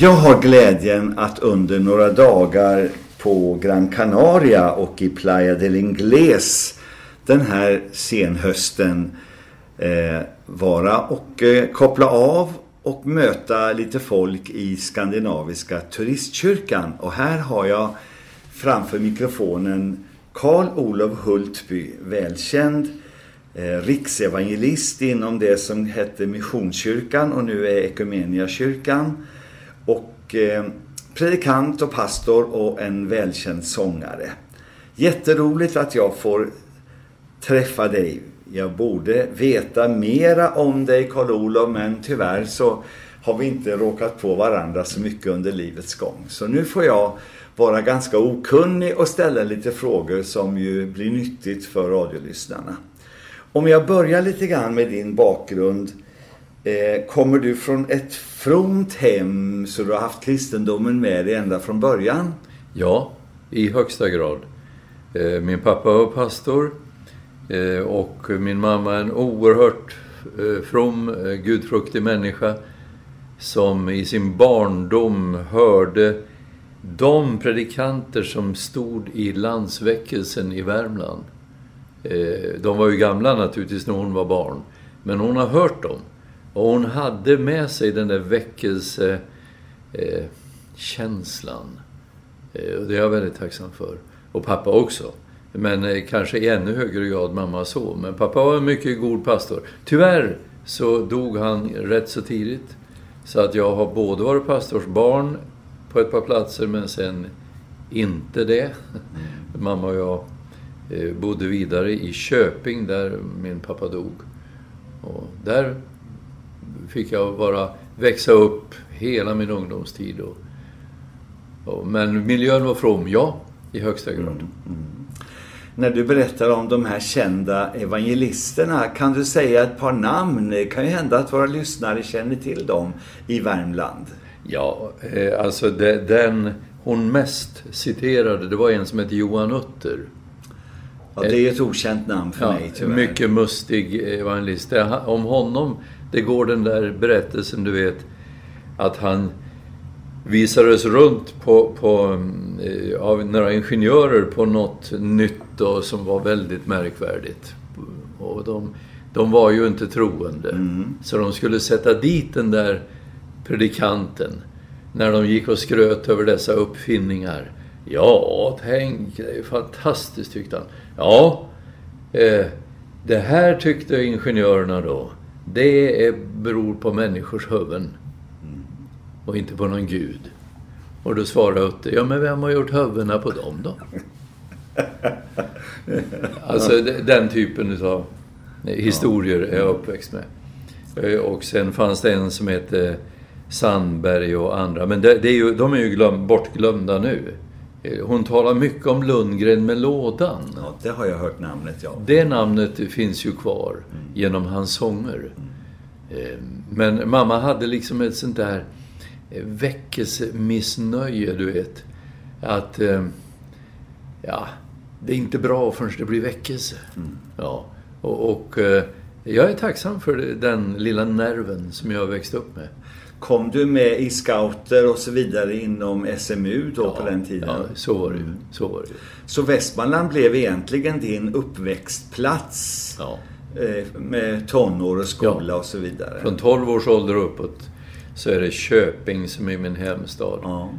Jag har glädjen att under några dagar på Gran Canaria och i Playa del Ingles den här senhösten eh, vara och eh, koppla av och möta lite folk i Skandinaviska turistkyrkan. Och här har jag framför mikrofonen Karl Olof Hultby, välkänd eh, riksevangelist inom det som hette Missionskyrkan och nu är Ekumeniakyrkan. Och eh, predikant och pastor och en välkänd sångare. Jätteroligt att jag får träffa dig. Jag borde veta mera om dig Karl-Olof men tyvärr så har vi inte råkat på varandra så mycket under livets gång. Så nu får jag vara ganska okunnig och ställa lite frågor som ju blir nyttigt för radiolyssnarna. Om jag börjar lite grann med din bakgrund. Eh, kommer du från ett fromt hem så du har haft kristendomen med dig ända från början? Ja, i högsta grad. Eh, min pappa var pastor eh, och min mamma en oerhört eh, from, eh, gudfruktig människa som i sin barndom hörde de predikanter som stod i landsväckelsen i Värmland. Eh, de var ju gamla naturligtvis när hon var barn. Men hon har hört dem. Och hon hade med sig den där väckelsekänslan. Eh, och det är jag väldigt tacksam för. Och pappa också. Men eh, kanske i ännu högre grad mamma så. Men pappa var en mycket god pastor. Tyvärr så dog han rätt så tidigt. Så att jag har både varit pastorsbarn på ett par platser men sen inte det. Mm. Mamma och jag eh, bodde vidare i Köping där min pappa dog. Och där fick jag bara växa upp hela min ungdomstid. Och, och, men miljön var from, ja, i högsta grad. Mm, mm. När du berättar om de här kända evangelisterna, kan du säga ett par namn? Det kan ju hända att våra lyssnare känner till dem i Värmland. Ja, eh, alltså det, den hon mest citerade, det var en som hette Johan Utter. Ja, det är ett okänt namn för ja, mig tyvärr. Mycket mustig evangelist. Om honom, det går den där berättelsen du vet, att han visades runt på, på, eh, av några ingenjörer på något nytt då, som var väldigt märkvärdigt. Och de, de var ju inte troende. Mm. Så de skulle sätta dit den där predikanten när de gick och skröt över dessa uppfinningar. Ja, tänk, det är fantastiskt tyckte han. Ja, eh, det här tyckte ingenjörerna då. Det är, beror på människors huvuden. Och inte på någon gud. Och då svarade Utte, ja men vem har gjort huvudena på dem då? alltså den typen av historier är jag uppväxt med. Eh, och sen fanns det en som hette Sandberg och andra. Men det, det är ju, de är ju glöm, bortglömda nu. Eh, hon talar mycket om Lundgren med lådan. Ja, det har jag hört namnet, ja. Det namnet finns ju kvar mm. genom hans sånger. Mm. Eh, men mamma hade liksom ett sånt där eh, väckelsemissnöje, du vet. Att, ja, det är inte bra förrän det blir väckelse. Mm. Ja, och, och jag är tacksam för den lilla nerven som jag har växt upp med. Kom du med i scouter och så vidare inom SMU då ja, på den tiden? Ja, så var det ju. Så, var det. så Västmanland blev egentligen din uppväxtplats? Ja. Eh, med tonår och skola ja. och så vidare? Från 12 års ålder uppåt så är det Köping som är min hemstad. Ja.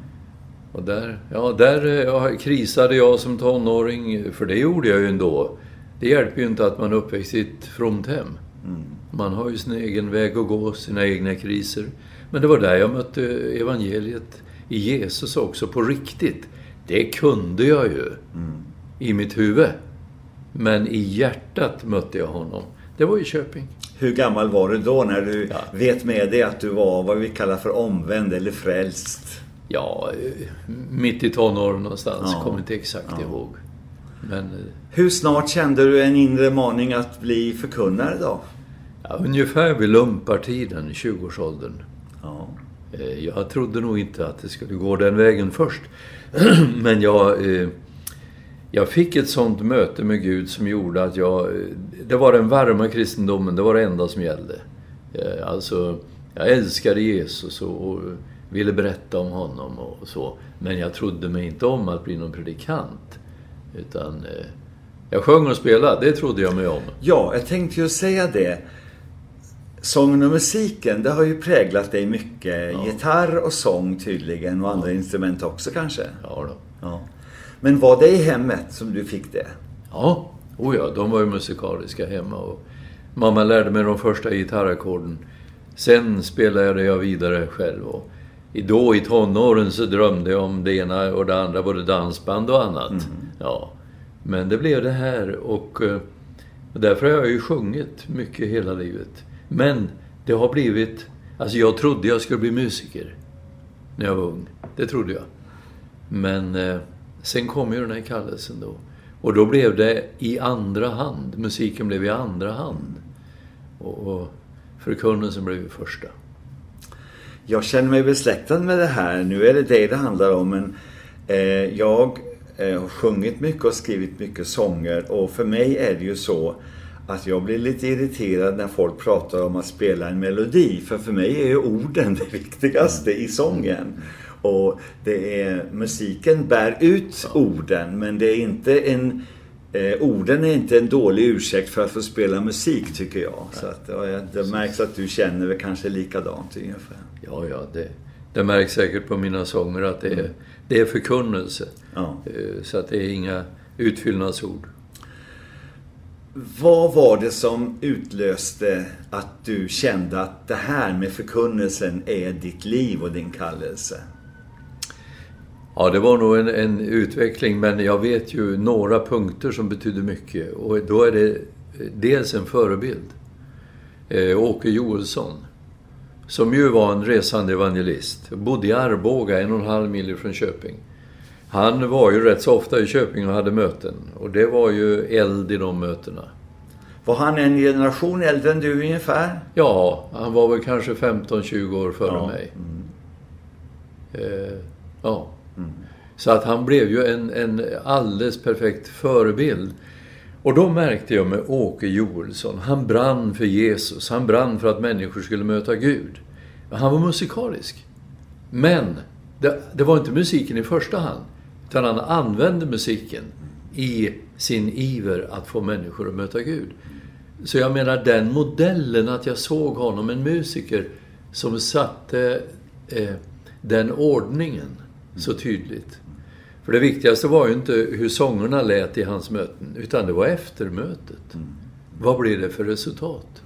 Och där, ja, där ja, krisade jag som tonåring, för det gjorde jag ju ändå. Det hjälper ju inte att man är uppväxt i ett fromt hem. Mm. Man har ju sin egen väg att gå, sina egna kriser. Men det var där jag mötte evangeliet i Jesus också, på riktigt. Det kunde jag ju mm. i mitt huvud. Men i hjärtat mötte jag honom. Det var i Köping. Hur gammal var du då när du ja. vet med dig att du var vad vi kallar för omvänd eller frälst? Ja, mitt i tonåren någonstans. Ja. Kommer inte exakt ja. ihåg. Men, eh, Hur snart kände du en inre maning att bli förkunnare då? Ja, ungefär vid lumpartiden, 20-årsåldern. Ja. Eh, jag trodde nog inte att det skulle gå den vägen först. Men jag, eh, jag fick ett sånt möte med Gud som gjorde att jag... Eh, det var den varma kristendomen, det var det enda som gällde. Alltså, Jag älskade Jesus och, ville berätta om honom och så. Men jag trodde mig inte om att bli någon predikant. Utan jag sjöng och spelade, det trodde jag mig om. Ja, jag tänkte ju säga det. Sången och musiken, det har ju präglat dig mycket. Ja. Gitarr och sång tydligen och andra instrument också kanske. Ja, då. Ja. Men var det i hemmet som du fick det? Ja, oh ja, de var ju musikaliska hemma. Och mamma lärde mig de första gitarrackorden. Sen spelade jag vidare själv. Och då i tonåren så drömde jag om det ena och det andra, både dansband och annat. Mm. Ja. Men det blev det här och eh, därför har jag ju sjungit mycket hela livet. Men det har blivit... Alltså jag trodde jag skulle bli musiker när jag var ung. Det trodde jag. Men eh, sen kom ju den här kallelsen då. Och då blev det i andra hand. Musiken blev i andra hand. Och, och förkunnelsen blev i första. Jag känner mig besläktad med det här. Nu är det det det handlar om. Men eh, jag eh, har sjungit mycket och skrivit mycket sånger. Och för mig är det ju så att jag blir lite irriterad när folk pratar om att spela en melodi. För för mig är ju orden det viktigaste i sången. Och det är, musiken bär ut orden men det är inte en eh, orden är inte en dålig ursäkt för att få spela musik tycker jag. Så att, det märks att du känner väl kanske likadant ungefär. Ja, ja, det, det märks säkert på mina sånger att det är, det är förkunnelse. Ja. Eh, Så att det är inga utfyllnadsord. Vad var det som utlöste att du kände att det här med förkunnelsen är ditt liv och din kallelse? Ja, det var nog en, en utveckling, men jag vet ju några punkter som betyder mycket. Och då är det eh, dels en förebild. Eh, Åke Joelsson, som ju var en resande evangelist. Bodde i Arboga, en och en halv mil från Köping. Han var ju rätt så ofta i Köping och hade möten. Och det var ju eld i de mötena. Var han en generation äldre än du ungefär? Ja, han var väl kanske 15-20 år före Ja. mig. Eh, ja. Så att han blev ju en, en alldeles perfekt förebild. Och då märkte jag med Åke Joelsson, han brann för Jesus, han brann för att människor skulle möta Gud. Han var musikalisk. Men det, det var inte musiken i första hand, utan han använde musiken i sin iver att få människor att möta Gud. Så jag menar den modellen, att jag såg honom, en musiker som satte eh, den ordningen så tydligt. För det viktigaste var ju inte hur sångerna lät i hans möten, utan det var eftermötet. Vad blev det för resultat?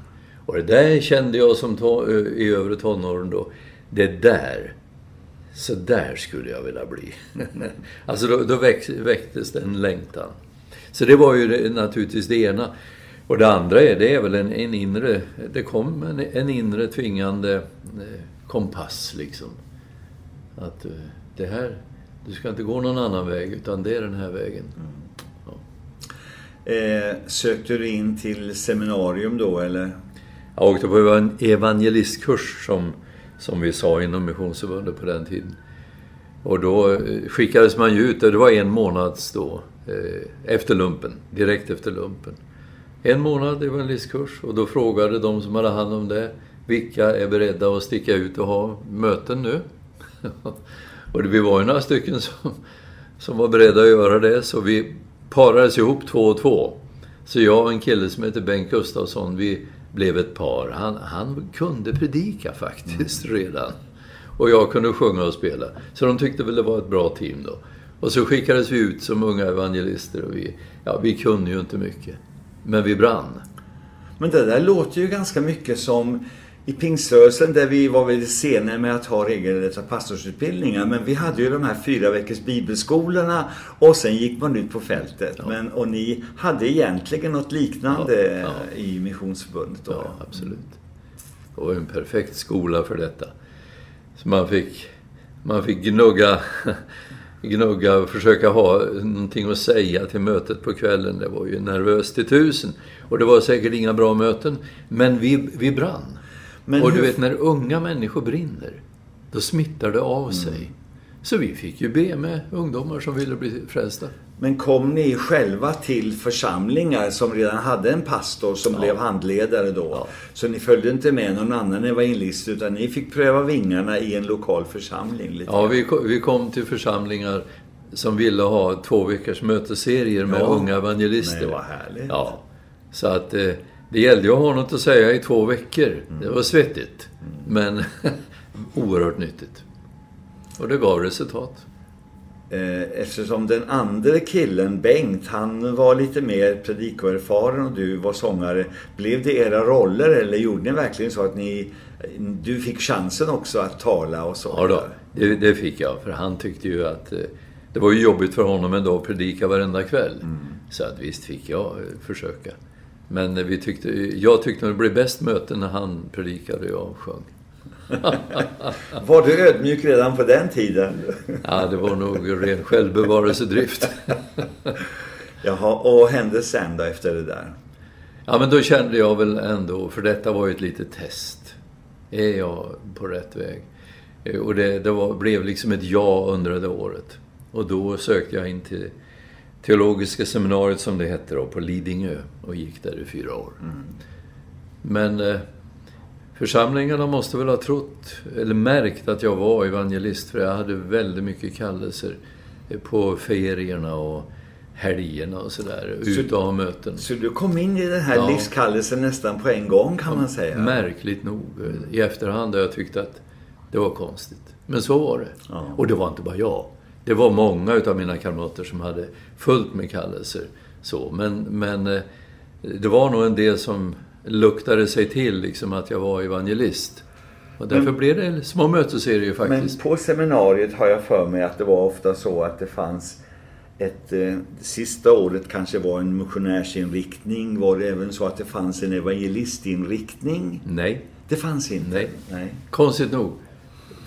Och det där kände jag som to- i övre tonåren då. Det där, så där skulle jag vilja bli. alltså då, då väck, väcktes det en längtan. Så det var ju det, naturligtvis det ena. Och det andra är, det är väl en, en inre, det kom en, en inre tvingande eh, kompass liksom. Att eh, det här, du ska inte gå någon annan väg utan det är den här vägen. Eh, sökte du in till seminarium då eller? Jag åkte på en evangelistkurs som, som vi sa inom Missionsförbundet på den tiden. Och då eh, skickades man ju ut, det var en månads då, eh, efter lumpen, direkt efter lumpen. En månad evangelistkurs och då frågade de som hade hand om det, vilka är beredda att sticka ut och ha möten nu? och det, vi var ju några stycken som, som var beredda att göra det, så vi parades ihop två och två. Så jag och en kille som heter Bengt Gustafsson, vi blev ett par. Han, han kunde predika faktiskt redan. Och jag kunde sjunga och spela. Så de tyckte väl det var ett bra team då. Och så skickades vi ut som unga evangelister och vi, ja, vi kunde ju inte mycket. Men vi brann. Men det där låter ju ganska mycket som i pingströrelsen där vi var väldigt sena med att ha regelrätta pastorsutbildningar. Men vi hade ju de här fyra veckors bibelskolorna och sen gick man ut på fältet. Ja. Men, och ni hade egentligen något liknande Ja, ja. i Missionsförbundet då? Ja, absolut. Det var en perfekt skola för detta. Så man fick, man fick gnugga, gnugga och försöka ha någonting att säga till mötet på kvällen. Det var ju nervöst till tusen. Och det var säkert inga bra möten. Men vi, vi brann. Men och du hur- vet, när unga människor brinner, då smittar det av sig. Så vi fick ju be med ungdomar som ville bli frälsta. Men kom ni själva till församlingar som redan hade en pastor som Ja. blev handledare då? Ja. Så ni följde inte med någon annan evangelist utan ni fick pröva vingarna i en lokal församling? Lite Ja, vi, ko- vi kom till församlingar som ville ha två veckors mötesserier med Ja. unga evangelister. Nej, vad härligt. Ja. Så att eh, det gällde ju att ha något att säga i två veckor. Mm. Det var svettigt. Men oerhört nyttigt. Och det gav resultat. Eh, Eftersom den andra killen, Bengt, han var lite mer predikoerfaren och du var sångare. Blev det era roller eller gjorde ni verkligen så att ni, du fick chansen också att tala och så? Ja då, det, det fick jag. För han tyckte ju att eh, det var ju jobbigt för honom ändå att predika varenda kväll. Så att visst fick jag eh, försöka. Men vi tyckte, jag tyckte det blev bäst möte när han predikade och jag sjöng. Var du ödmjuk redan på den tiden? Ja, det var nog ren självbevarelsedrift. Jaha, och vad hände sen då efter det där? Ja, men då kände jag väl ändå, för detta var ju ett litet test. Är jag på rätt väg? Eh, Och det, det var, blev liksom ett ja under det året. Och då sökte jag in till Teologiska seminariet som det hette då, på Lidingö och gick där i fyra år. Men eh, församlingarna måste väl ha trott, eller märkt att jag var evangelist, för jag hade väldigt mycket kallelser på ferierna och helgerna och sådär, ut och ha möten. Så du kom in i den här Ja. livskallelsen nästan på en gång kan man säga? Märkligt nog. I efterhand har jag tyckt att det var konstigt. Men så var det. Ja. Och det var inte bara jag. Det var många utav mina kamrater som hade fullt med kallelser. Så. Men, men eh, det var nog en del som luktade sig till liksom att jag var evangelist. Och därför blev det små mötesserier Men faktiskt. på seminariet har jag för mig att det var ofta så att det fanns ett, eh, sista året kanske var en missionärsinriktning. Var det även så att det fanns en evangelistinriktning? Nej, Det fanns inte? Nej. Nej. konstigt nog.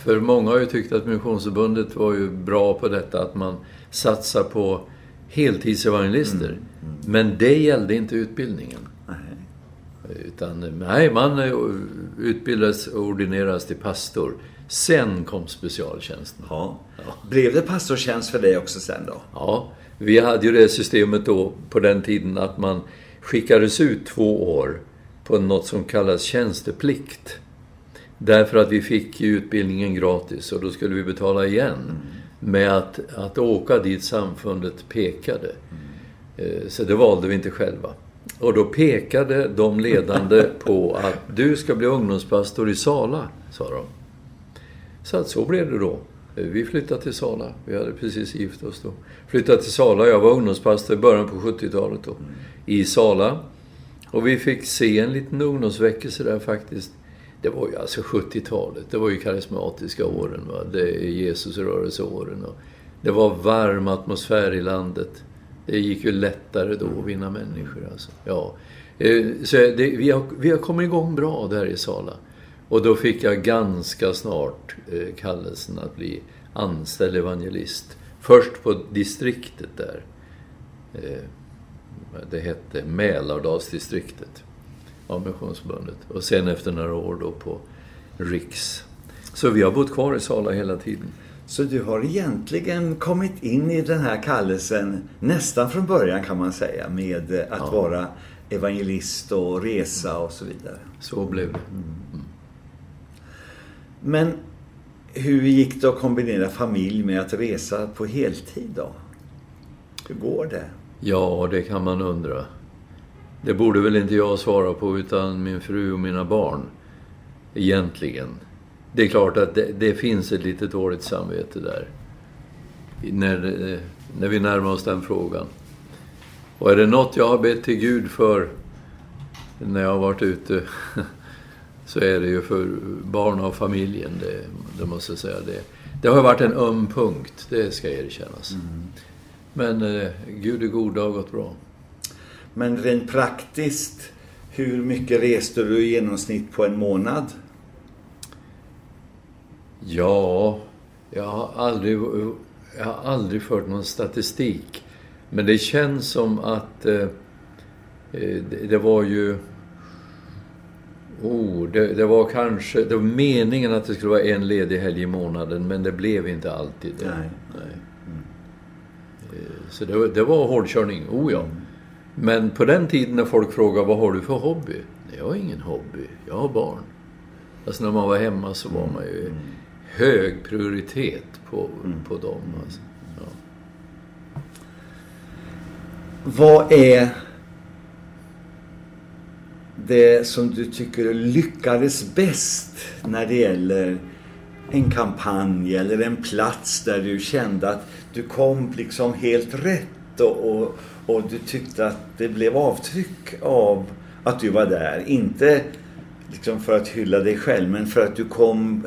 För många har ju tyckt att Missionsförbundet var ju bra på detta att man satsar på heltidsevangelister. Men det gällde inte utbildningen. Nej. Utan, nej, man eh, utbildas och ordineras till pastor. Sen kom specialtjänsten. Ja. Blev det pastortjänst för dig också sen då? Ja, vi hade ju det systemet då på den tiden att man skickades ut två år på något som kallas tjänsteplikt. Därför att vi fick utbildningen gratis och då skulle vi betala igen med att, att åka dit samfundet pekade. Eh, Så det valde vi inte själva. Och då pekade de ledande på att du ska bli ungdomspastor i Sala, sa de. Så att så blev det då. Vi flyttade till Sala. Vi hade precis gift oss då. Flyttade till Sala. Jag var ungdomspastor i början på 70-talet då. I Sala. Och vi fick se en liten ungdomsväckelse där faktiskt. Det var ju alltså 70-talet. Det var ju karismatiska åren. Va? Det är Jesusrörelseåren. Och det var varm atmosfär i landet. Det gick ju lättare då att vinna människor. Alltså. Ja. Eh, så det, vi, har, vi har kommit igång bra där i Sala. Och då fick jag ganska snart eh, kallelsen att bli anställd evangelist. Först på distriktet där. Eh, det hette Mälardalsdistriktet av Missionsförbundet. Och sen efter några år då på Riks. Så vi har bott kvar i Sala hela tiden. Så du har egentligen kommit in i den här kallelsen nästan från början kan man säga med att Ja. vara evangelist och resa och så vidare. Så blev det. Men hur gick det att kombinera familj med att resa på heltid då? Hur går det? Ja, det kan man undra. Det borde väl inte jag svara på utan min fru och mina barn. Egentligen. Det är klart att det, det finns ett litet dåligt samvete där. När, när vi närmar oss den frågan. Och är det något jag har bett till Gud för när jag har varit ute så är det ju för barnen och familjen. Det, det måste jag säga. Det, det har varit en öm punkt, det ska erkännas. Men eh, Gud är god, det har gått bra. Men rent praktiskt, hur mycket reste du i genomsnitt på en månad? Ja, jag har aldrig, jag har aldrig fört någon statistik. Men det känns som att eh, eh, det, det var ju Oh, det, det, var kanske... Det var meningen att det skulle vara en ledig helg i månaden men det blev inte alltid det. Nej. Nej. Eh, Så det, var- det var hårdkörning, oh ja. Men på den tiden när folk frågade vad har du för hobby? Nej, jag har ingen hobby, jag har barn. Alltså när man var hemma så var man ju hög prioritet på, på dem. Alltså. Ja. Vad är det som du tycker lyckades bäst när det gäller en kampanj eller en plats där du kände att du kom liksom helt rätt och, och, och du tyckte att det blev avtryck av att du var där. Inte liksom för att hylla dig själv men för att du kom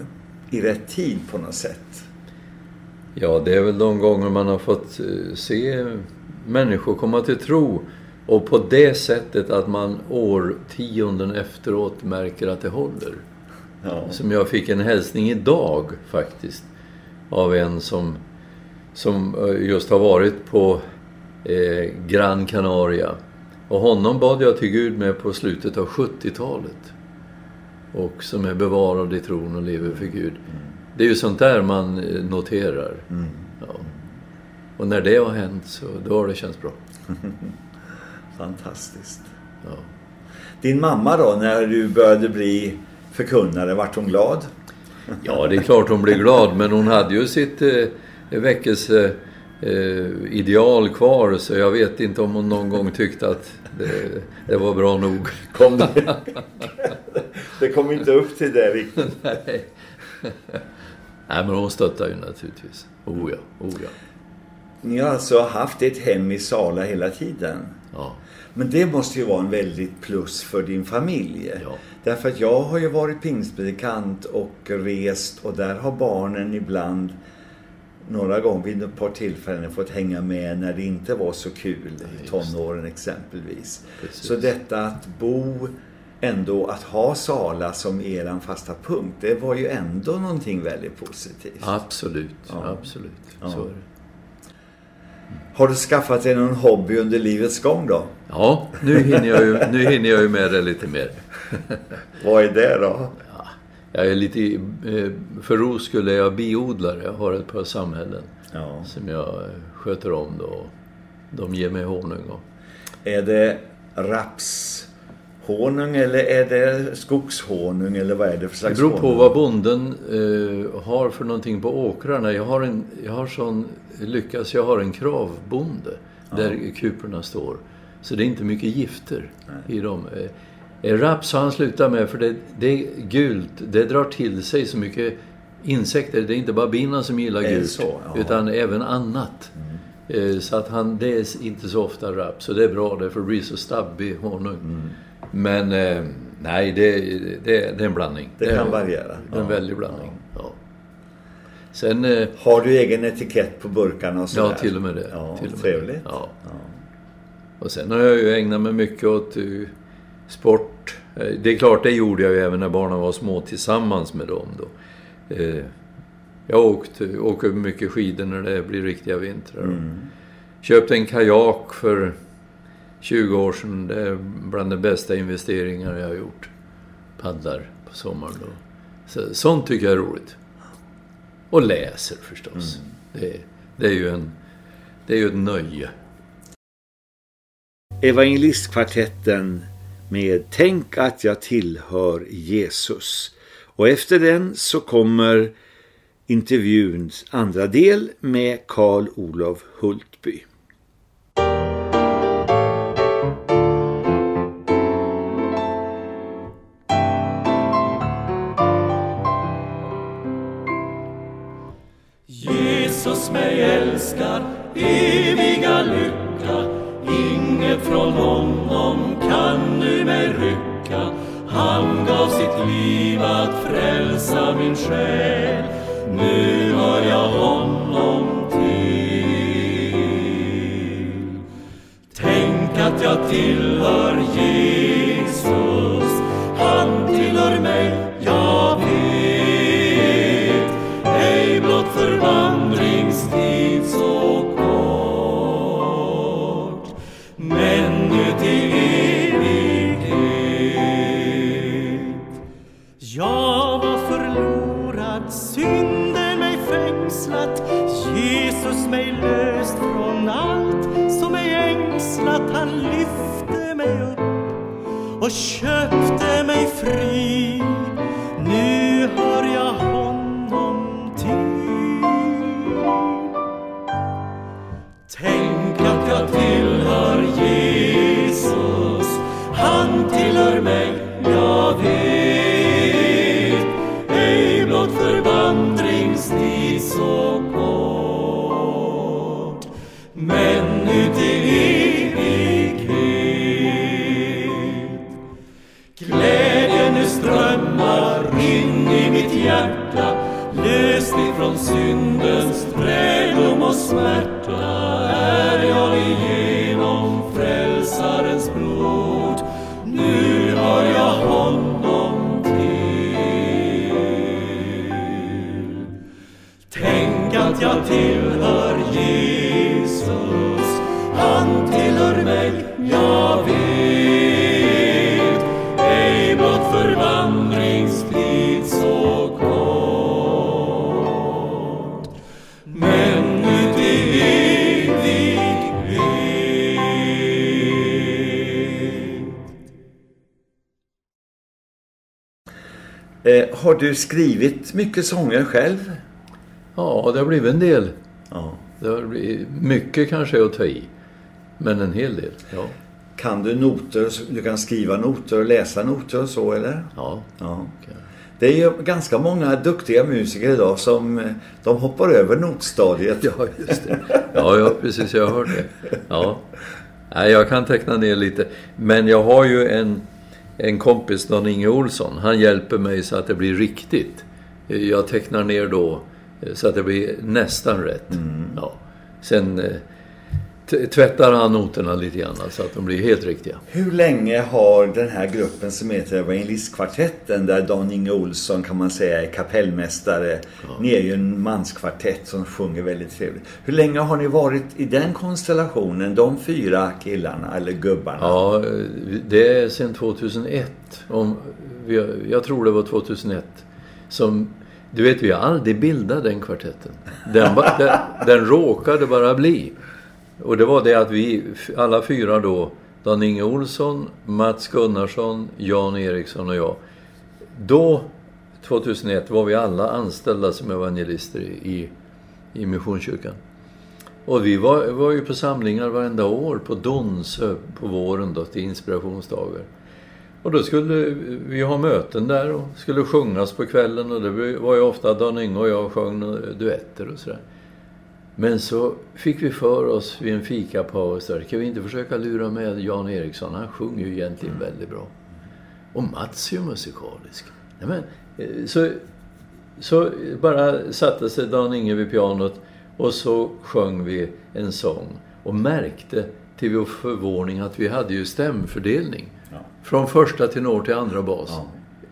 i rätt tid på något sätt. Ja, det är väl de gånger man har fått eh, se människor komma till tro och på det sättet att man årtionden efteråt märker att det håller. Ja. Som jag fick en hälsning idag faktiskt av en som, som eh, just har varit på eh, Gran Canaria. Och honom bad jag till Gud med på slutet av 70-talet. Och som är bevarad i tron och lever för Gud. Det är ju sånt där man eh, noterar. Ja. Och när det har hänt så då har det känts bra. Fantastiskt. Ja. Din mamma då, när du började bli förkunnare, vart hon glad? Ja, det är klart hon blir glad, men hon hade ju sitt eh, väckelse eh, ideal kvar så jag vet inte om hon någon gång tyckte att det, det var bra nog. Kom det? det kom inte upp till det riktigt. Nej. Nej, men hon stöttar ju naturligtvis. Oh ja, oh ja. Ni har alltså haft ett hem i Sala hela tiden. ja. Men det måste ju vara en väldigt plus för din familj. Ja. Därför att jag har ju varit pingstpredikant och rest och där har barnen ibland några gånger vid ett par tillfällen fått hänga med när det inte var så kul i tonåren exempelvis. Precis. Så detta att bo ändå, att ha Sala som eran fasta punkt, det var ju ändå någonting väldigt positivt. Absolut, Ja. absolut. Ja. Så är det. Har du skaffat dig någon hobby under livets gång då? Ja, nu hinner, jag ju, nu hinner jag ju med det lite mer. Vad är det då? Jag är lite, eh, för ro skulle jag biodlare. Jag har ett par samhällen Ja. som jag eh, sköter om då. De ger mig honung och Är det rapshonung eller är det skogshonung eller vad är det för Det slags beror på honung? vad bonden eh, har för någonting på åkrarna. Jag har, en, jag har sån lyckas, jag har en kravbonde där kuporna står. Så det är inte mycket gifter i dem. Eh, raps har han slutat med för det, det är gult. Det drar till sig så mycket insekter. Det är inte bara bina som gillar gult. så? Mm. Utan även annat. Eh, Så att han, det är inte så ofta raps. Så det är bra det för det blir så stabbig honung. Mm. Men eh, nej, det, det, det är en blandning. Det kan variera. Det är en Ja, väldig blandning. Ja. Sen, Har du egen etikett på burkarna och sådär? ja till och med det. Ja, och trevligt. Och sen har jag ju ägnat mig mycket åt sport. Eh, Det är klart, det gjorde jag ju även när barnen var små tillsammans med dem då. Eh, jag har åkt, åker mycket skidor när det blir riktiga vintrar. Mm. Köpte en kajak för 20 år sedan. Det är bland de bästa investeringar jag har gjort. Paddlar på sommaren då. Så, sånt tycker jag är roligt. Och läser förstås. Det, det är ju en... Det är ju ett nöje. Evangelistkvartetten med Tänk att jag tillhör Jesus. Och efter den så kommer intervjuns andra del med Karl Olof Hultby. Och köpte mig fri. Nu har jag honom till. Tänk att jag tillhör Jesus, han tillhör mig, jag vet. Ej blott förvandringstid så Eh, har du skrivit mycket sånger själv? Ja, det har blivit en del. Ja. Det har blivit mycket kanske att ta i. Men en hel del, ja. Kan du noter? Du kan skriva noter och läsa noter och så eller? Ja, Ja. Det är ju ganska många duktiga musiker idag som eh, de hoppar över notstadiet. ja just det. Ja, ja, precis. Jag har hört det. Ja. Nej, jag kan teckna ner lite. Men jag har ju en, en kompis, Dan-Inge Olsson. Han hjälper mig så att det blir riktigt. Jag tecknar ner då eh, så att det blir nästan rätt. Ja. Sen eh, tvättar han noterna lite grann så att de blir helt riktiga. Hur länge har den här gruppen som heter Evangelistkvartetten där Dan-Inge Olsson kan man säga är kapellmästare. Ni är ju en manskvartett som sjunger väldigt trevligt. Hur länge har ni varit i den konstellationen, de fyra killarna eller gubbarna? Ja, det är sedan 2001. Om, jag tror det var 2001. Som, du vet, vi har aldrig bildat den kvartetten. Den, den, den råkade bara bli. Och det var det att vi, alla fyra då, Dan-Inge Olsson, Mats Gunnarsson, Jan Eriksson och jag. Då, 2001, var vi alla anställda som evangelister i, i Missionskyrkan. Och vi var, var ju på samlingar varenda år på Donsö på våren då till inspirationsdagar. Och då skulle vi ha möten där och skulle sjungas på kvällen och det var ju ofta Dan-Inge och jag sjöng duetter och sådär. Men så fick vi för oss vid en fikapaus där, kan vi inte försöka lura med Jan Eriksson? Han sjunger ju egentligen väldigt bra. Och Mats är ju musikalisk. Nej, men, eh, så, så bara satte sig Dan-Inge vid pianot och så sjöng vi en sång och märkte till vår förvåning att vi hade ju stämfördelning. Ja. Från första tenor till andra bas. Ja.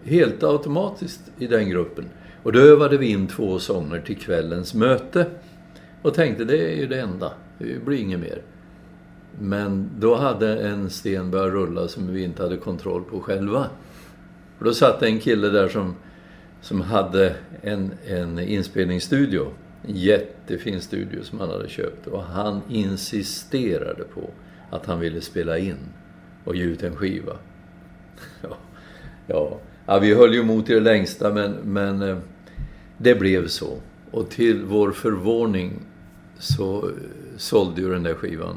Helt automatiskt i den gruppen. Och då övade vi in två sånger till kvällens möte. Och tänkte det är ju det enda. Det blir inget mer. Men då hade en sten börjat rulla som vi inte hade kontroll på själva. Och då satt en kille där som, som hade en, en inspelningsstudio. En jättefin studio som han hade köpt. Och han insisterade på att han ville spela in och ge ut en skiva. Ja, ja. ja vi höll ju emot i det längsta men, men eh, det blev så. Och till vår förvåning så eh, sålde ju den där skivan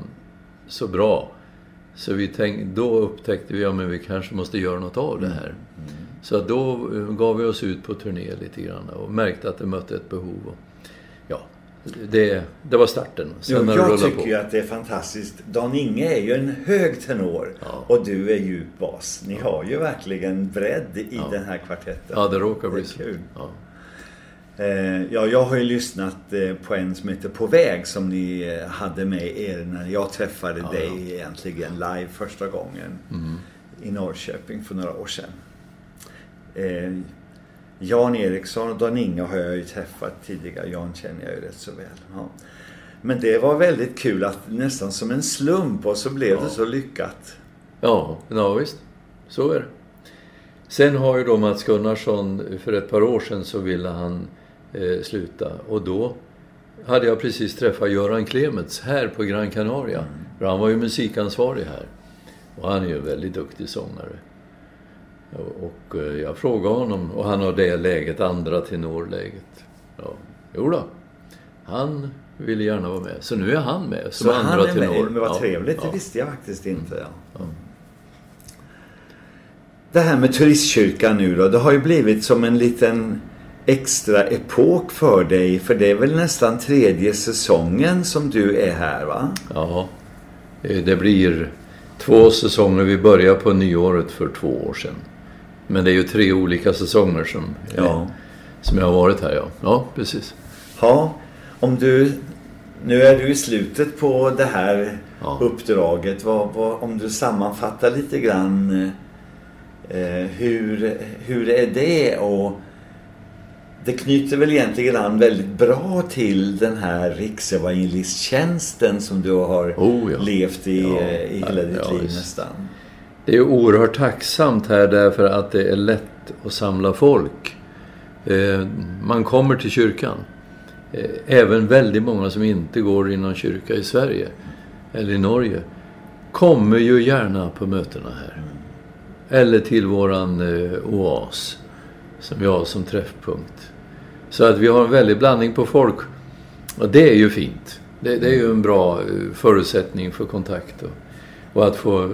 så bra. Så vi tänk, då upptäckte vi att ja, vi kanske måste göra något av det här. Så att då eh, gav vi oss ut på turné lite grann och märkte att det mötte ett behov. Och, ja, det, det var starten. Sen Jo, det jag tycker på. ju att det är fantastiskt. Dan-Inge är ju en hög tenor Ja. och du är djup bas. Ni har ju verkligen bredd i Ja. den här kvartetten. Ja, det råkar Det bli är så. kul. Ja. Eh, ja, jag har ju lyssnat eh, på en som heter På väg som ni eh, hade med er när jag träffade Ja, dig egentligen live första gången Mm. i Norrköping för några år sedan. Jan Eriksson och Dan-Inge har jag ju träffat tidigare. Jan känner jag ju rätt så väl. Ja. Men det var väldigt kul att nästan som en slump och så blev Ja. det så lyckat. Ja, ja visst. Så är det. Sen har ju då Mats Gunnarsson, för ett par år sedan så ville han eh, sluta och då hade jag precis träffat Göran Klemets här på Gran Canaria. För han var ju musikansvarig här. Och han är ju en väldigt duktig sångare. Och, och eh, jag frågade honom, och han har det läget, andra tenorläget. Ja, jo då. Han ville gärna vara med. Så nu är han med som Så andra han är tenor. med, men vad Ja, trevligt, ja. det visste jag faktiskt inte. Ja. Det här med turistkyrkan nu då, det har ju blivit som en liten extra epok för dig. För det är väl nästan tredje säsongen som du är här va? Ja, eh, det blir två säsonger. Vi började på nyåret för två år sedan. Men det är ju tre olika säsonger som, Ja. som jag har varit här. Ja, ja precis. Ja, om du... Nu är du i slutet på det här Ja. uppdraget. Vad, vad, om du sammanfattar lite grann eh, hur, hur är det och det knyter väl egentligen an väldigt bra till den här riksevangelisttjänsten som du har Oh, ja. levt i, Ja, eh, i hela ja, ditt liv nästan. Det är oerhört tacksamt här därför att det är lätt att samla folk. Eh, Man kommer till kyrkan. Eh, Även väldigt många som inte går i någon kyrka i Sverige eller i Norge kommer ju gärna på mötena här. Eller till våran oas som vi har som träffpunkt. Så att vi har en väldig blandning på folk. Och det är ju fint. Det, det är ju en bra eh, förutsättning för kontakt och, och att få eh,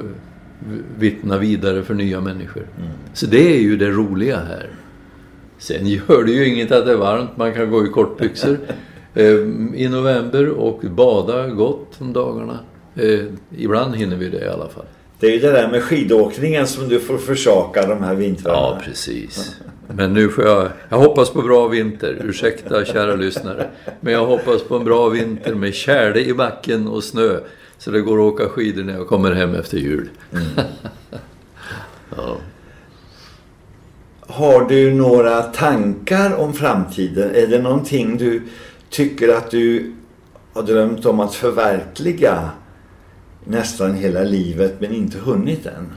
vittna vidare för nya människor. Så det är ju det roliga här. Sen gör det ju inget att det är varmt. Man kan gå i kortbyxor eh, i november och bada gott om dagarna. Ibland hinner vi det i alla fall. Det är ju det där med skidåkningen som du får försaka de här vintrarna. Ja, precis. Men nu får jag... Jag hoppas på bra vinter. Ursäkta kära lyssnare. Men jag hoppas på en bra vinter med tjäle i backen och snö. Så det går att åka skidor när jag kommer hem efter jul. ja. Har du några tankar om framtiden? Är det någonting du tycker att du har drömt om att förverkliga nästan hela livet men inte hunnit än?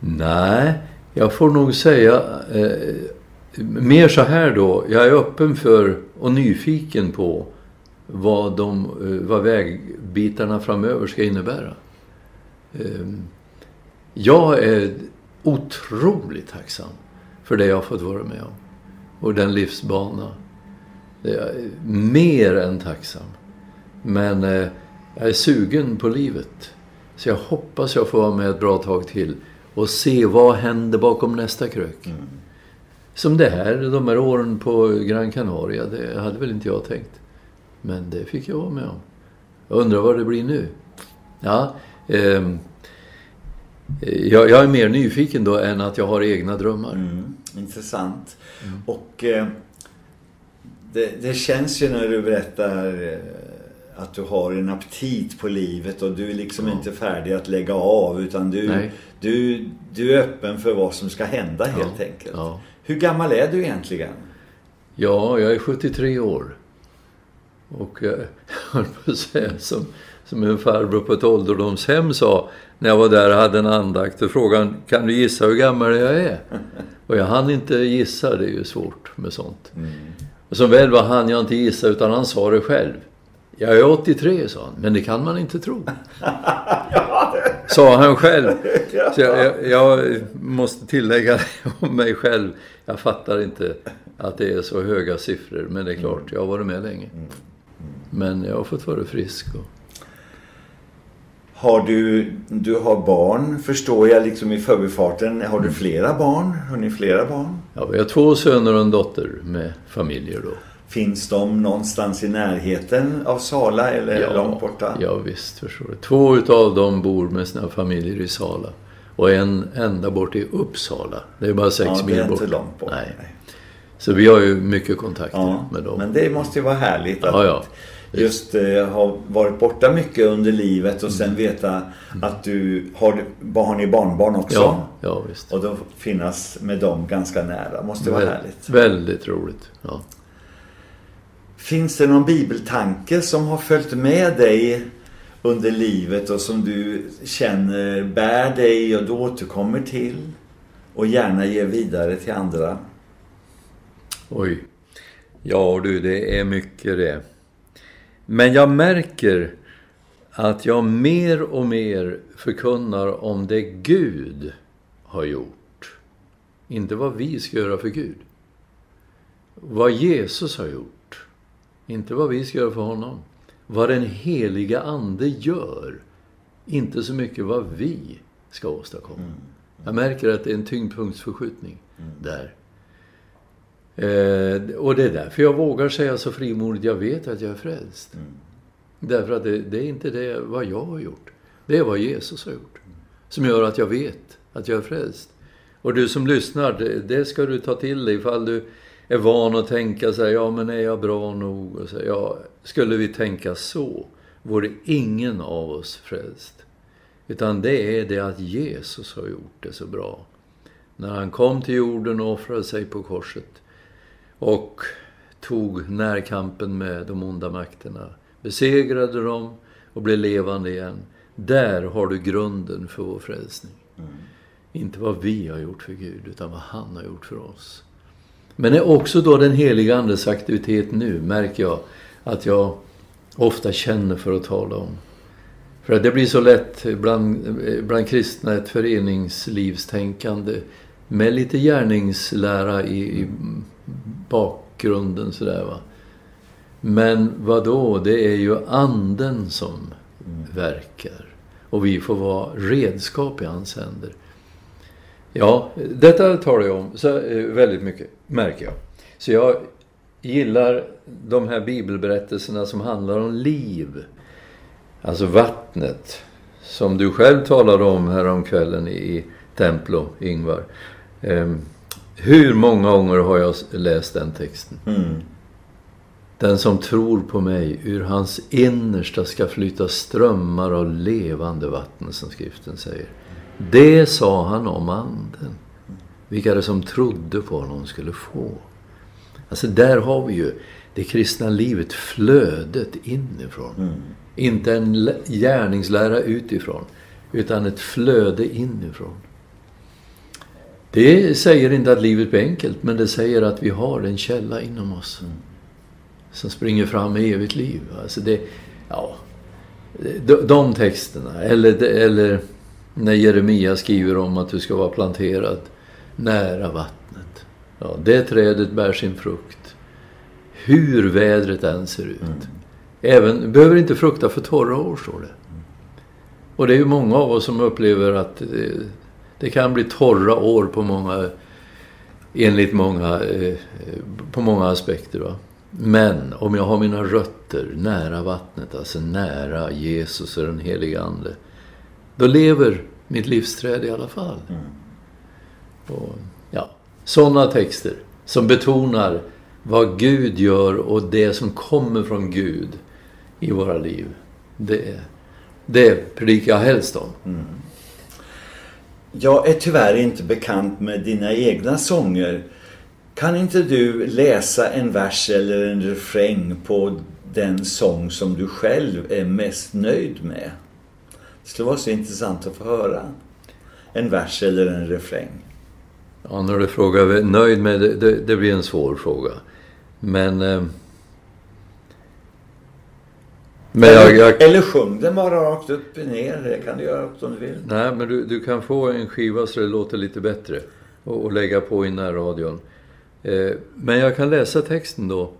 Nej, jag får nog säga eh, mer så här då. Jag är öppen för och nyfiken på vad, de, eh, vad vägbitarna framöver ska innebära. Eh, jag är otroligt tacksam för det jag har fått vara med om. Och den livsbana. Jag är mer än tacksam. Men eh, jag är sugen på livet. Så jag hoppas jag får vara med ett bra tag till och se vad händer bakom nästa krök. Som det här, de här åren på Gran Canaria, det hade väl inte jag tänkt. Men det fick jag vara med om. Jag undrar vad det blir nu. Ja, ehm, jag, jag är mer nyfiken då än att jag har egna drömmar. Mm, intressant. Och eh, det, det känns ju när du berättar eh, att du har en aptit på livet och du är liksom Ja. inte färdig att lägga av utan du, Nej. du, du är öppen för vad som ska hända helt enkelt. Ja. Hur gammal är du egentligen? Ja, jag är 73 år. Och jag höll på att säga som, som en farbror på ett ålderdomshem sa när jag var där och hade en andakt och frågan kan du gissa hur gammal jag är? Och jag hann inte gissa, det är ju svårt med sånt. Och som väl var han jag inte gissa utan han sa det själv. Jag är 83, sa han, men det kan man inte tro. Sa han själv. Så jag, jag, jag måste tillägga om mig själv. Jag fattar inte att det är så höga siffror. Men det är klart, jag har varit med länge. Men jag har fått vara frisk. Och, Har du, du har barn förstår jag liksom i förbifarten. Har du flera barn? Har ni flera barn? ja, vi har två söner och en dotter med familjer då. Finns de någonstans i närheten av Sala eller långt borta? Ja, visst förstår du. Två utav dem bor med sina familjer i Sala. Och en enda bort i Uppsala. Det är bara sex ja, det mil är bort. inte långt bort. Nej. Så vi har ju mycket kontakter Ja, med dem. men det måste ju vara härligt att Ja, ja. just eh, ha varit borta mycket under livet och Mm. sen veta att du har barn i barnbarn också. Ja, ja visst. Och då finnas med dem ganska nära. Måste vara Vä- härligt. Väldigt roligt. Ja. Finns det någon bibeltanke som har följt med dig under livet och som du känner bär dig och du återkommer till och gärna ger vidare till andra? Oj. Ja du, det är mycket det. Men jag märker att jag mer och mer förkunnar om det Gud har gjort. Inte vad vi ska göra för Gud. Vad Jesus har gjort. Inte vad vi ska göra för honom. Vad den heliga Ande gör. Inte så mycket vad vi ska åstadkomma. Mm. Jag märker att det är en tyngdpunktsförskjutning mm. där. Eh, och det är därför jag vågar säga så frimodigt, jag vet att jag är frälst. Mm. Därför att det, det, är inte det vad jag har gjort. Det är vad Jesus har gjort. Som gör att jag vet att jag är frälst. Och du som lyssnar, det, det ska du ta till dig ifall du är van att tänka så här, ja men är jag bra nog? Och så, ja, skulle vi tänka så, vore ingen av oss frälst. Utan det är det att Jesus har gjort det så bra. När han kom till jorden och offrade sig på korset och tog närkampen med de onda makterna, besegrade dem och blev levande igen. Där har du grunden för vår frälsning. Mm. Inte vad vi har gjort för Gud, utan vad han har gjort för oss. Men är också då den heliga Andes aktivitet nu, märker jag, att jag ofta känner för att tala om. För att det blir så lätt bland, bland kristna ett föreningslivstänkande med lite gärningslära i, i bakgrunden sådär va. Men vad då? det är ju anden som mm. verkar. Och vi får vara redskap i hans händer. Ja, detta talar jag om så, eh, väldigt mycket, märker jag. Så jag gillar de här bibelberättelserna som handlar om liv. Alltså vattnet. Som du själv talade om häromkvällen i Templo, Ingvar. Um, hur många gånger har jag läst den texten? Mm. Den som tror på mig, ur hans innersta ska flyta strömmar av levande vatten, som skriften säger. Det sa han om anden. Vilka det som trodde på honom skulle få. Alltså där har vi ju det kristna livet, flödet inifrån. Mm. Inte en gärningslära utifrån, utan ett flöde inifrån. Det säger inte att livet blir enkelt, men det säger att vi har en källa inom oss. Mm. Som springer fram med evigt liv. Alltså det, ja, de, de texterna, eller, eller när Jeremia skriver om att du ska vara planterad nära vattnet. Ja, det trädet bär sin frukt. Hur vädret än ser ut. Mm. Även, behöver inte frukta för torra år, står det. Och det är ju många av oss som upplever att det, det kan bli torra år på många, enligt många, eh, på många aspekter. Va? Men om jag har mina rötter nära vattnet, alltså nära Jesus och den helige Ande, då lever mitt livsträd i alla fall. Mm. Och, ja, sådana texter som betonar vad Gud gör och det som kommer från Gud i våra liv. Det, det predikar jag helst om. Mm. Jag är tyvärr inte bekant med dina egna sånger. Kan inte du läsa en vers eller en refräng på den sång som du själv är mest nöjd med? Det skulle vara så intressant att få höra. En vers eller en refräng. Ja, när du frågar nöjd med det, det, det blir en svår fråga. Men... Eh, men eller, jag, jag, eller sjung den bara rakt upp och ner. Det kan du göra också om du vill. Nej, men du, du kan få en skiva så det låter lite bättre. Och, och lägga på i närradion. Eh, men jag kan läsa texten då.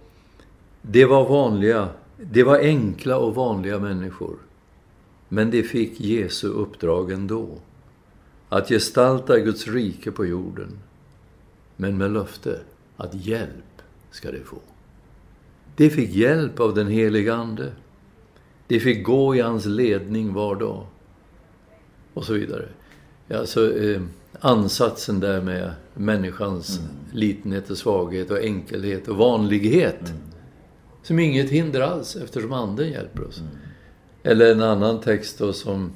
Det var vanliga, det var enkla och vanliga människor. Men de fick Jesu uppdrag ändå. Att gestalta Guds rike på jorden. Men med löfte att hjälp ska de få. De fick hjälp av den heliga Ande. De fick gå i hans ledning var dag. Och så vidare. Alltså, eh, ansatsen där med människans mm. litenhet och svaghet och enkelhet och vanlighet. Mm. Som inget hinder alls eftersom Anden hjälper oss. Mm. Eller en annan text då som,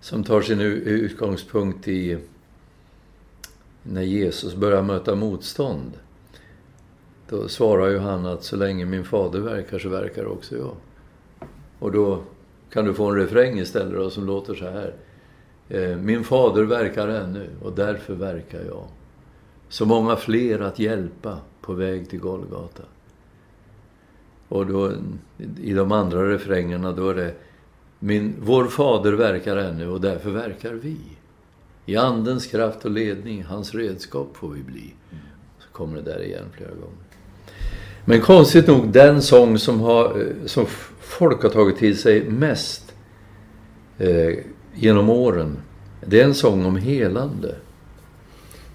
som tar sin utgångspunkt i när Jesus börjar möta motstånd. Då svarar ju han att så länge min fader verkar så verkar också jag. Och då kan du få en refräng istället då, som låter så här. Eh, min fader verkar ännu och därför verkar jag. Så många fler att hjälpa på väg till Golgata. Och då, i de andra refrängerna, då är det min, Vår fader verkar ännu och därför verkar vi. I andens kraft och ledning, hans redskap får vi bli. Så kommer det där igen flera gånger. Men konstigt nog, den sång som, har, eh, som folk har tagit till sig mest eh, genom åren, det är en sång om helande.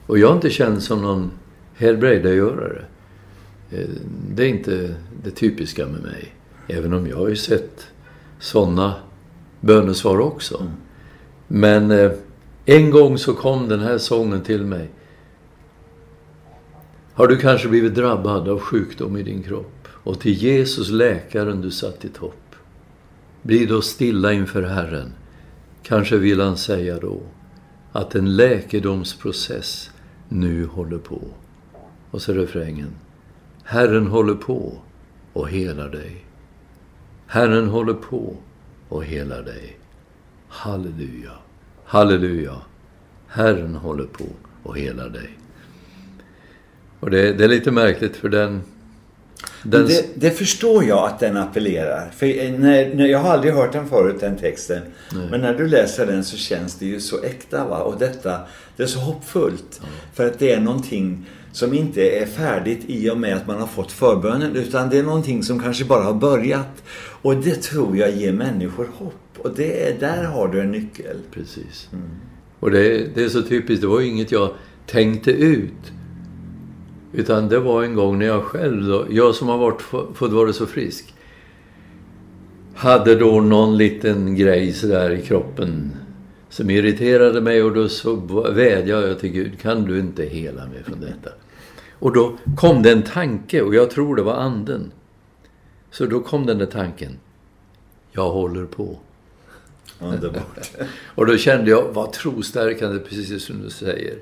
Och jag har inte känt som någon helbrägdagörare. Eh, det är inte det typiska med mig. Även om jag har ju sett sådana bönesvar också. Mm. Men eh, en gång så kom den här sången till mig. Har du kanske blivit drabbad av sjukdom i din kropp och till Jesus läkaren du satt i topp? Bli då stilla inför Herren. Kanske vill han säga då att en läkedomsprocess nu håller på. Och så refrängen. Herren håller på och helar dig. Herren håller på och helar dig. Halleluja, halleluja. Herren håller på och helar dig. Och det, det är lite märkligt för den... den... Det, det, förstår jag att den appellerar. För när, när, jag har aldrig hört den förut, den texten. Nej. Men när du läser den så känns det ju så äkta. Va? Och detta, det är så hoppfullt. Ja. För att det är någonting som inte är färdigt i och med att man har fått förbönen. Utan det är någonting som kanske bara har börjat. Och det tror jag ger människor hopp. Och det är, där har du en nyckel. Precis. Mm. Och det, det är så typiskt. Det var ju inget jag tänkte ut. Utan det var en gång när jag själv, då, jag som har varit, fått vara så frisk, hade då någon liten grej sådär i kroppen som irriterade mig och då så vädjade jag till Gud, kan du inte hela mig från detta? Och då kom det en tanke och jag tror det var anden. Så då kom den där tanken, jag håller på. Underbart. och då kände jag, vad trostärkande, precis som du säger.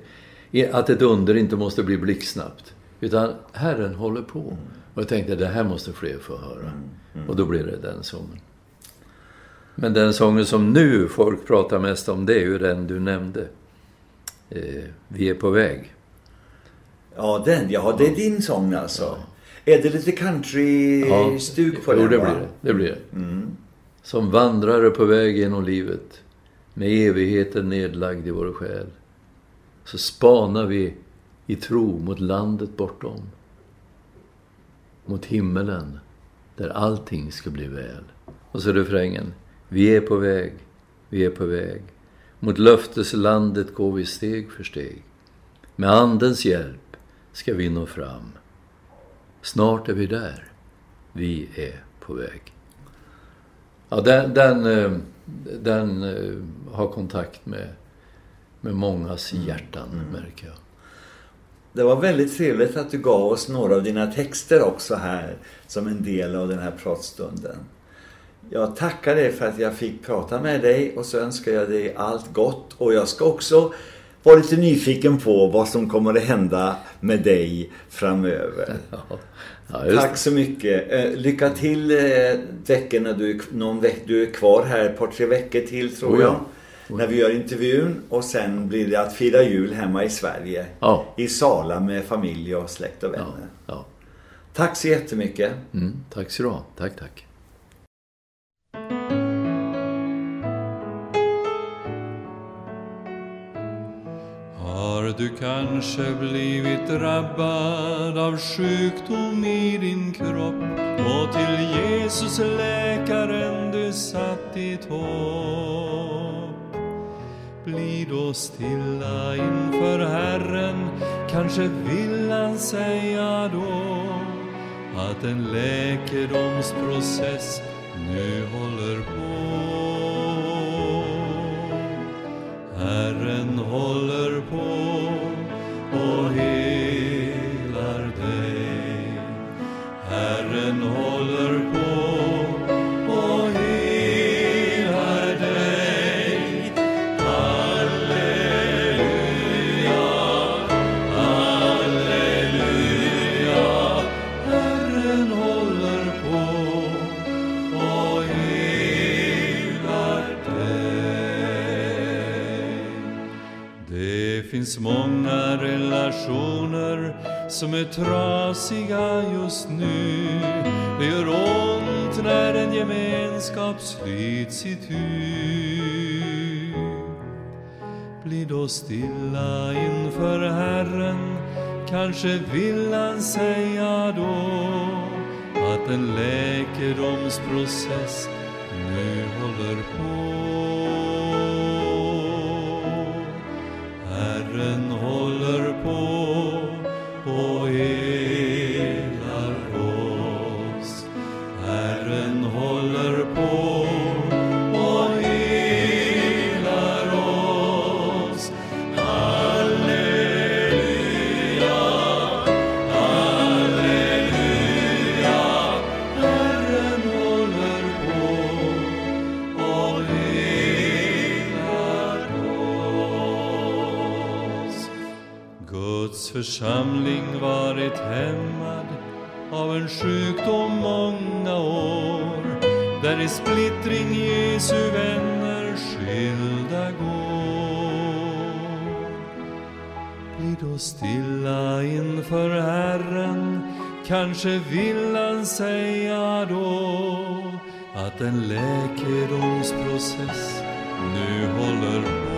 Att ett under inte måste bli blixtsnabbt. Utan Herren håller på. Mm. Och jag tänkte, det här måste fler få höra. Mm. Mm. Och då blev det den sången. Men den sången som nu folk pratar mest om, det är ju den du nämnde. Eh, vi är på väg. Ja, den. Ja, det är din sång alltså. Ja. Är det lite country-stuk ja, på den? Jo, det blir det. det, blir det. Mm. Som vandrare på väg genom livet, med evigheten nedlagd i vår själ, så spanar vi i tro mot landet bortom. Mot himmelen, där allting ska bli väl. Och så refrängen. Vi är på väg, vi är på väg. Mot löfteslandet går vi steg för steg. Med Andens hjälp ska vi nå fram. Snart är vi där. Vi är på väg. Ja, den, den, eh, den eh, har kontakt med, med mångas mm. hjärtan, mm. märker jag. Det var väldigt trevligt att du gav oss några av dina texter också här som en del av den här pratstunden. Jag tackar dig för att jag fick prata med dig och så önskar jag dig allt gott. Och jag ska också vara lite nyfiken på vad som kommer att hända med dig framöver. Ja, Tack så mycket. Eh, lycka till eh, veckorna du, någon veck, du är kvar här ett par tre veckor till tror oh ja. jag. Oh när vi gör intervjun och sen blir det att fira jul hemma i Sverige. Ja. I Sala med familj och släkt och vänner. Ja. Tack så jättemycket. Mm, tack så du ha. Tack, tack. Har du kanske blivit drabbad av sjukdom i din kropp och till Jesus läkaren du satt ditt hopp? Bli då stilla inför Herren, kanske vill han säga då att en läkedomsprocess nu håller på. Herren håller på och helar dig. Herren håller på relationer som är trasiga just nu. Det gör ont när en gemenskap slits itu. Bli då stilla inför Herren, kanske vill han säga då att en läkedomsprocess nu håller på. Håller församling varit hämmad av en sjukdom många år där i splittring Jesu vänner skilda går. Bli då stilla inför Herren, kanske vill han säga då att en läkedomsprocess nu håller på.